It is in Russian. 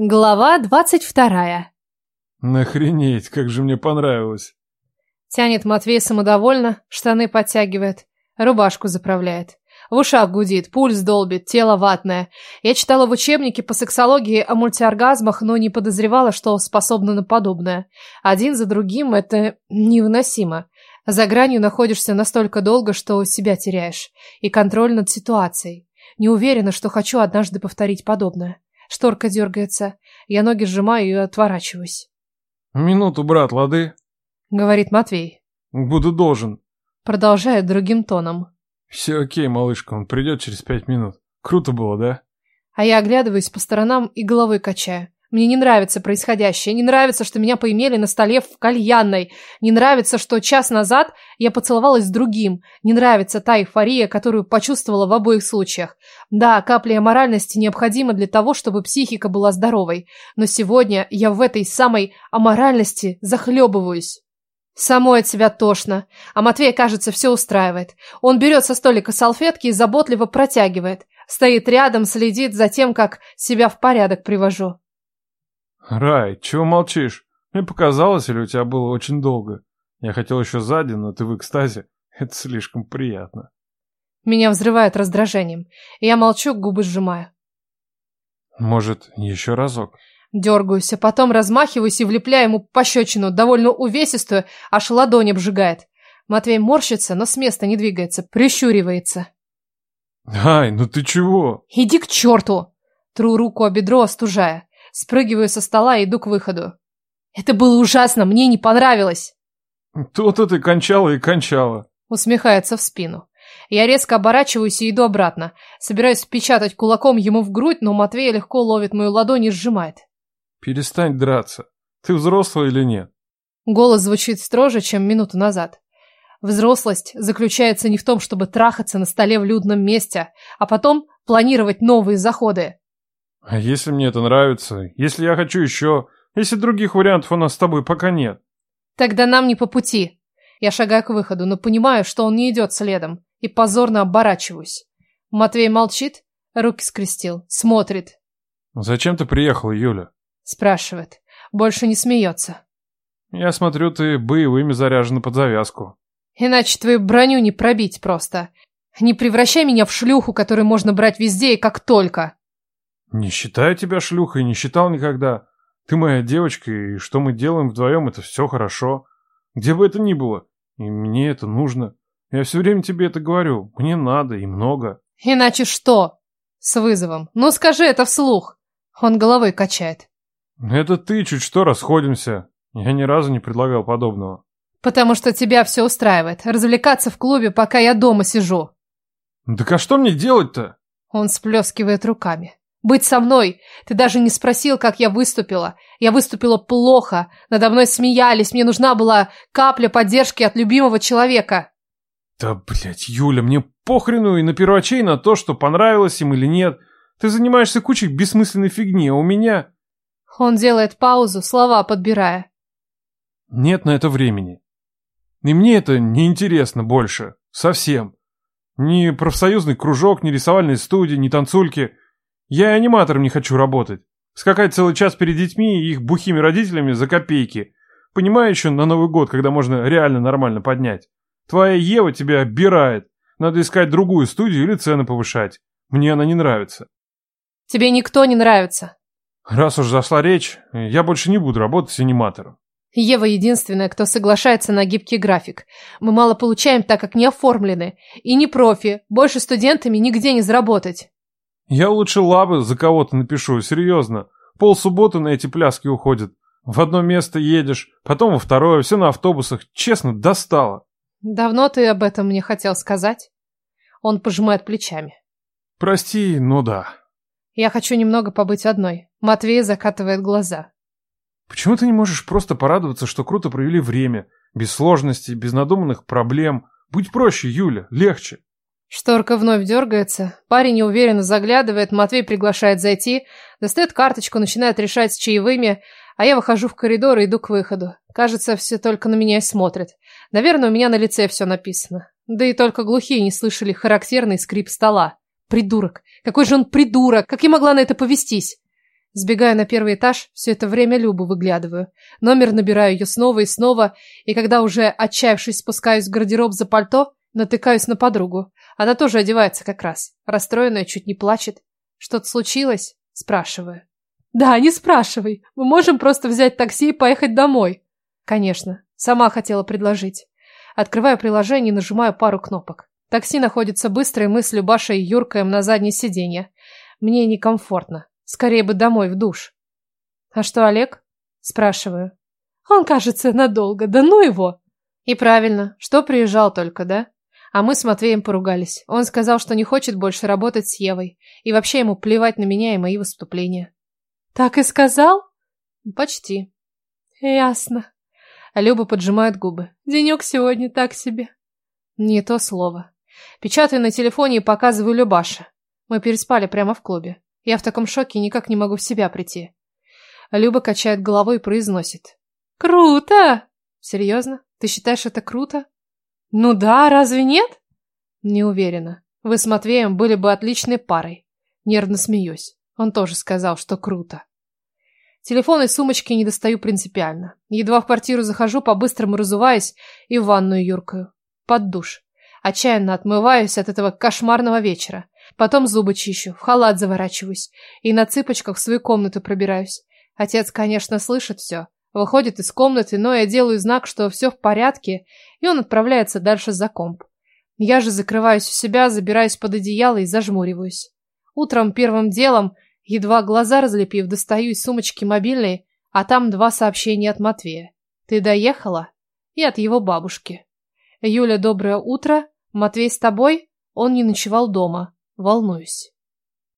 Глава двадцать вторая. Нахренеть, как же мне понравилось. Тянет Матвей самодовольно, штаны подтягивает, рубашку заправляет. В ушах гудит, пульс долбит, тело ватное. Я читала в учебнике по сексологии о мультиоргазмах, но не подозревала, что способна на подобное. Один за другим это невыносимо. За гранью находишься настолько долго, что себя теряешь. И контроль над ситуацией. Не уверена, что хочу однажды повторить подобное. Шторка дергается. Я ноги сжимаю и отворачиваюсь. Минуту, брат, лады? Говорит Матвей. Буду должен. Продолжает другим тоном. Все окей, малышка, он придет через пять минут. Круто было, да? А я оглядываюсь по сторонам и головой качаю. Мне не нравится происходящее, не нравится, что меня поимели на столе в кальянной, не нравится, что час назад я поцеловалась с другим, не нравится та эйфория, которую почувствовала в обоих случаях. Да, капля аморальности необходима для того, чтобы психика была здоровой, но сегодня я в этой самой аморальности захлебываюсь. Самой от себя тошно, а Матвей, кажется, все устраивает. Он берет со столика салфетки и заботливо протягивает. Стоит рядом, следит за тем, как себя в порядок привожу. Рай, чего молчишь? Мне показалось, или у тебя было очень долго? Я хотел еще сзади, но ты в экстазе. Это слишком приятно. Меня взрывает раздражением. Я молчу, губы сжимаю. Может, еще разок? Дергаюсь, а потом размахиваюсь и влепляю ему пощечину, довольно увесистую, аж ладонь обжигает. Матвей морщится, но с места не двигается, прищуривается. Ай, ну ты чего? Иди к черту! Тру руку о бедро, остужая. Спрыгиваю со стола и иду к выходу. Это было ужасно, мне не понравилось. То-то ты кончала и кончала. Усмехается в спину. Я резко оборачиваюсь и иду обратно. Собираюсь впечатать кулаком ему в грудь, но Матвей легко ловит мою ладонь и сжимает. Перестань драться. Ты взрослый или нет? Голос звучит строже, чем минуту назад. Взрослость заключается не в том, чтобы трахаться на столе в людном месте, а потом планировать новые заходы. А если мне это нравится? Если я хочу еще? Если других вариантов у нас с тобой пока нет? Тогда нам не по пути. Я шагаю к выходу, но понимаю, что он не идет следом, и позорно оборачиваюсь. Матвей молчит, руки скрестил, смотрит. «Зачем ты приехала, Юля?» Спрашивает. Больше не смеется. «Я смотрю, ты боевыми заряжена под завязку». «Иначе твою броню не пробить просто. Не превращай меня в шлюху, которую можно брать везде и как только». «Не считаю тебя шлюхой, не считал никогда. Ты моя девочка, и что мы делаем вдвоем, это все хорошо. Где бы это ни было. И мне это нужно. Я все время тебе это говорю. Мне надо и много». «Иначе что?» С вызовом. «Ну скажи это вслух». Он головой качает. «Это ты чуть что расходимся. Я ни разу не предлагал подобного». «Потому что тебя все устраивает. Развлекаться в клубе, пока я дома сижу». «Так а что мне делать-то?» Он сплескивает руками. Быть со мной. Ты даже не спросил, как я выступила. Я выступила плохо. Надо мной смеялись. Мне нужна была капля поддержки от любимого человека. Да, блядь, Юля, мне похрену и на первачей, на то, что понравилось им или нет. Ты занимаешься кучей бессмысленной фигни, а у меня... Он делает паузу, слова подбирая. Нет на это времени. И мне это не интересно больше. Совсем. Ни профсоюзный кружок, ни рисовальные студии, ни танцульки. Я и аниматором не хочу работать. Скакать целый час перед детьми и их бухими родителями за копейки. Понимаю еще на Новый год, когда можно реально нормально поднять. Твоя Ева тебя обирает. Надо искать другую студию или цены повышать. Мне она не нравится. Тебе никто не нравится. Раз уж зашла речь, я больше не буду работать с аниматором. Ева единственная, кто соглашается на гибкий график. Мы мало получаем, так как не оформлены. И не профи. Больше студентами нигде не заработать. Я лучше лабы за кого-то напишу, серьезно. Пол субботы на эти пляски уходит. В одно место едешь, потом во второе, все на автобусах. Честно, достало. Давно ты об этом мне хотел сказать? Он пожимает плечами. Прости, но да. Я хочу немного побыть одной. Матвей закатывает глаза. Почему ты не можешь просто порадоваться, что круто провели время? Без сложностей, без надуманных проблем. Будь проще, Юля, легче. Шторка вновь дергается. Парень неуверенно заглядывает, Матвей приглашает зайти, достает карточку, начинает решать с чаевыми, а я выхожу в коридор и иду к выходу. Кажется, все только на меня и смотрят. Наверное, у меня на лице все написано. Да и только глухие не слышали характерный скрип стола. Придурок. Какой же он придурок! Как я могла на это повестись? Сбегаю на первый этаж, все это время Любу выглядываю. Номер набираю ее снова и снова, и когда уже, отчаявшись, спускаюсь в гардероб за пальто, натыкаюсь на подругу. Она тоже одевается как раз. Расстроенная, чуть не плачет. «Что-то случилось?» Спрашиваю. «Да, не спрашивай. Мы можем просто взять такси и поехать домой». «Конечно. Сама хотела предложить». Открываю приложение и нажимаю пару кнопок. Такси находится быстро, и мы с Любашей юркаем на заднее сиденье. Мне некомфортно. Скорее бы домой, в душ. «А что, Олег?» Спрашиваю. «Он, кажется, надолго. Да ну его!» «И правильно. Что приезжал только, да?» А мы с Матвеем поругались. Он сказал, что не хочет больше работать с Евой. И вообще ему плевать на меня и мои выступления. «Так и сказал?» «Почти». «Ясно». Люба поджимает губы. «Денек сегодня так себе». Не то слово. Печатаю на телефоне и показываю Любаше. Мы переспали прямо в клубе. Я в таком шоке никак не могу в себя прийти. Люба качает головой и произносит. «Круто!» «Серьезно? Ты считаешь это круто?» «Ну да, разве нет?» «Не уверена. Вы с Матвеем были бы отличной парой». Нервно смеюсь. Он тоже сказал, что круто. Телефон и сумочки не достаю принципиально. Едва в квартиру захожу, по-быстрому разуваюсь и в ванную юркаю. Под душ. Отчаянно отмываюсь от этого кошмарного вечера. Потом зубы чищу, в халат заворачиваюсь и на цыпочках в свою комнату пробираюсь. Отец, конечно, слышит все. Выходит из комнаты, но я делаю знак, что все в порядке, и он отправляется дальше за комп. Я же закрываюсь у себя, забираюсь под одеяло и зажмуриваюсь. Утром первым делом, едва глаза разлепив, достаю из сумочки мобильный, а там два сообщения от Матвея. «Ты доехала?» и от его бабушки. «Юля, доброе утро. Матвей с тобой?» Он не ночевал дома. Волнуюсь.